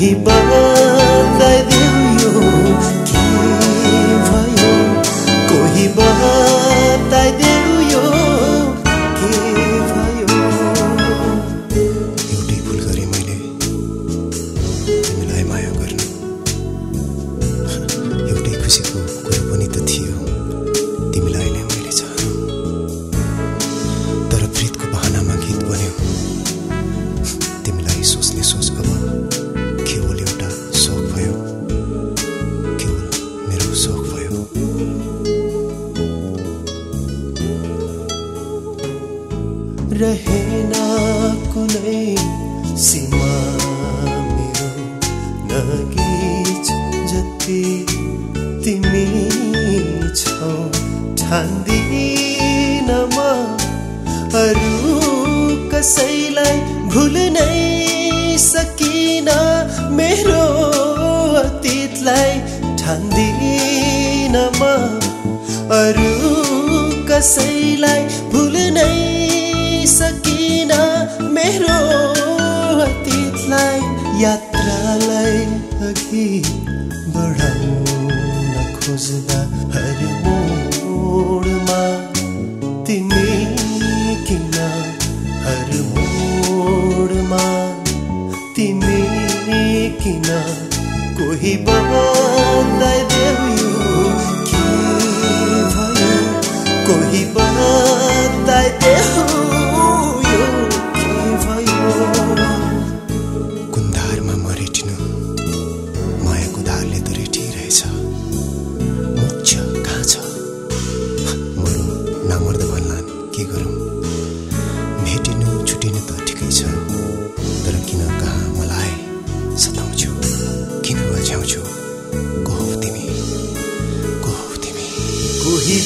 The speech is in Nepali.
y banda रहेन कुनै सीमा मेरो नगेछ जति तिमी छौ। ठान्दिन म अरू कसैलाई भुल्नै सकिन। मेरो अतीतलाई ठान्दिन म अरू कसैलाई यात्रालाई अघि बढाउन खोज्दा हर मोडमा तिमी किन हर मोडमा तिमी किन कोही बताइदेऊ के गरौँ? भेटिनु छुटिनु त ठिकै छ। तर किन कहाँ मलाई सताउँछौ? किन लझ्याउँछौ तिमी हौ तिमी? को हौ तिमी? कोही